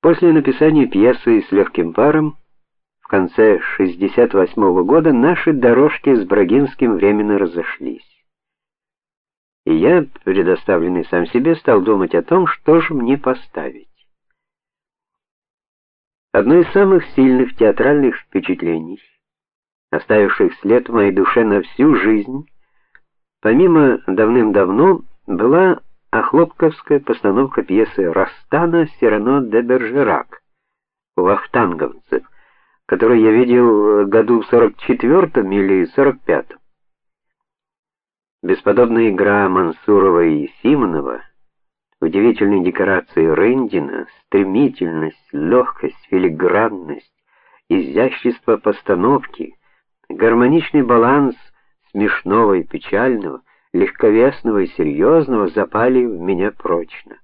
После написания пьесы с легким паром в конце 68 -го года наши дорожки с Брагинским временно разошлись. И я, предоставленный сам себе, стал думать о том, что же мне поставить. Одно из самых сильных театральных впечатлений, оставивших след в моей душе на всю жизнь, помимо давным-давно, была Охлопковская постановка пьесы Растана Сирано де Бержерак Вахтанговцев, которую я видел году в 44-м или 45-м. Бесподобная игра Мансурова и Симонова, удивительные декорации Рындина, стремительность, легкость, филигранность, изящество постановки, гармоничный баланс смешного и печального легковесного и серьезного запали в меня прочно.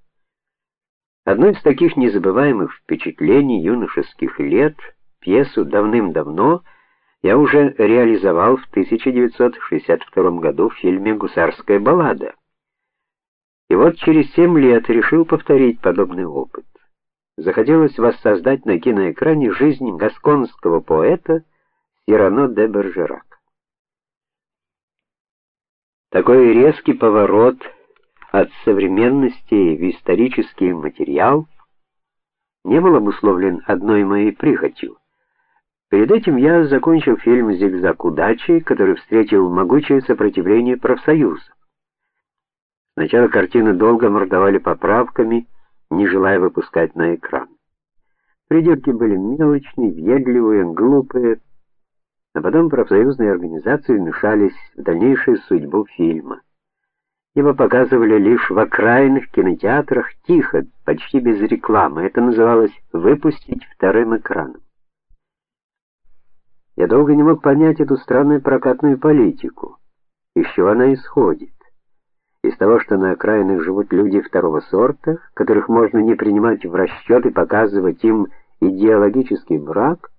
Одно из таких незабываемых впечатлений юношеских лет, пьесу давным-давно я уже реализовал в 1962 году в фильме Гусарская баллада. И вот через семь лет решил повторить подобный опыт. Захотелось воссоздать на киноэкране жизнь гасконского поэта Сирано де Бержерак. Такой резкий поворот от современности в исторический материал не был обусловлен одной моей прихотью. Перед этим я закончил фильм Зигзаг удачи, который встретил могучее сопротивление профсоюзов. Сначала картины долго мордовали поправками, не желая выпускать на экран. Придирки были мелочные, въедливые, глупые, а потом профсоюзные организации вмешались в дальнейшую судьбу фильма. Его показывали лишь в окраинных кинотеатрах тихо, почти без рекламы. Это называлось выпустить вторым экраном. Я долго не мог понять эту странную прокатную политику. Из чего она исходит? Из того, что на окраинах живут люди второго сорта, которых можно не принимать в расчет и показывать им идеологический брак?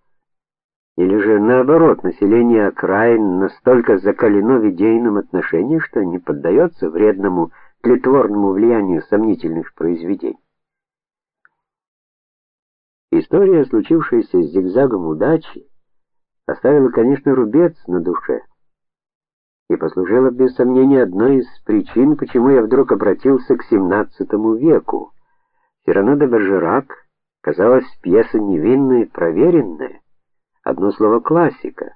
Или же наоборот, население окраин настолько закалено в идейном отношении, что не поддается вредному тлетворному влиянию сомнительных произведений. История, случившаяся с зигзагом удачи, оставила, конечно, рубец на душе и послужила без сомнения одной из причин, почему я вдруг обратился к XVII веку. Сирано де Бержерак казалась пьеса невинная, проверенная, одно слово классика,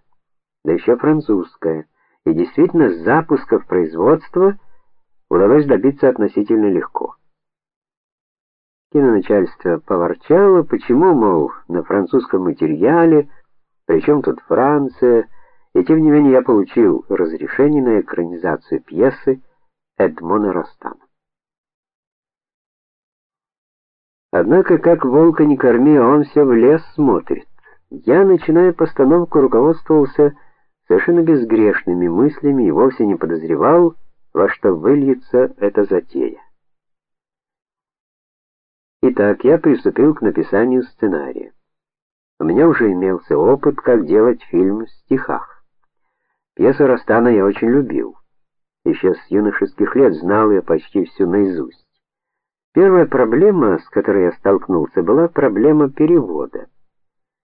да еще французское. И действительно, запуска в производство удалось добиться относительно легко. Киноначальство поворчало, почему, мол, на французском материале, причем тут Франция, и тем не менее я получил разрешение на экранизацию пьесы Эдмона Ростана. Однако, как волка не корми, он все в лес смотрит. Я, начиная постановку, руководствовался совершенно безгрешными мыслями и вовсе не подозревал, во что выльется эта затея. Итак, я приступил к написанию сценария. У меня уже имелся опыт, как делать фильм в стихах. Пьесу Растана я очень любил. Еще с юношеских лет знал я почти всю наизусть. Первая проблема, с которой я столкнулся, была проблема перевода.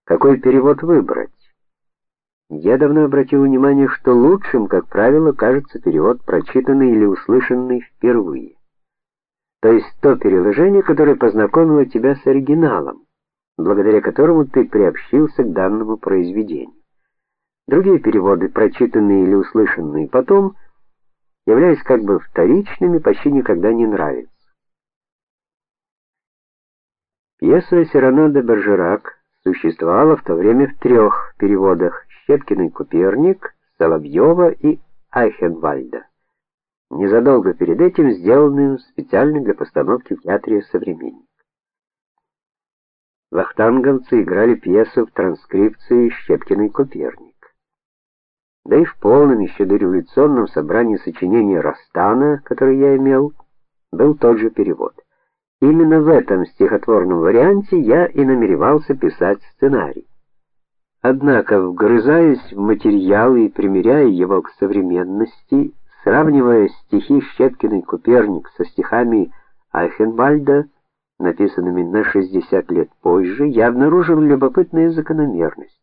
Какой перевод выбрать? Я давно обратил внимание, что лучшим, как правило, кажется перевод прочитанный или услышанный впервые. То есть то переложение, которое познакомило тебя с оригиналом, благодаря которому ты приобщился к данному произведению. Другие переводы, прочитанные или услышанные потом, являясь как бы вторичными, почти никогда не нравятся. Пьеса Сирано де Бержерак существовала в то время в трех переводах: Щепкин и Куперник, Соловьева и Айхенвальда. Незадолго перед этим сделанным специально для постановки в театре Современник. Вахтанговцы играли пьесу в транскрипции Щепкин и Куперник. Да и в полном еще дореволюционном собрании сочинений Растана, который я имел, был тот же перевод. Именно в этом стихотворном варианте я и намеревался писать сценарий. Однако, вгрызаясь в материал и примеряя его к современности, сравнивая стихи Щепкина и Куперник со стихами Айхенвальда, написанными на 60 лет позже, я обнаружил любопытную закономерность.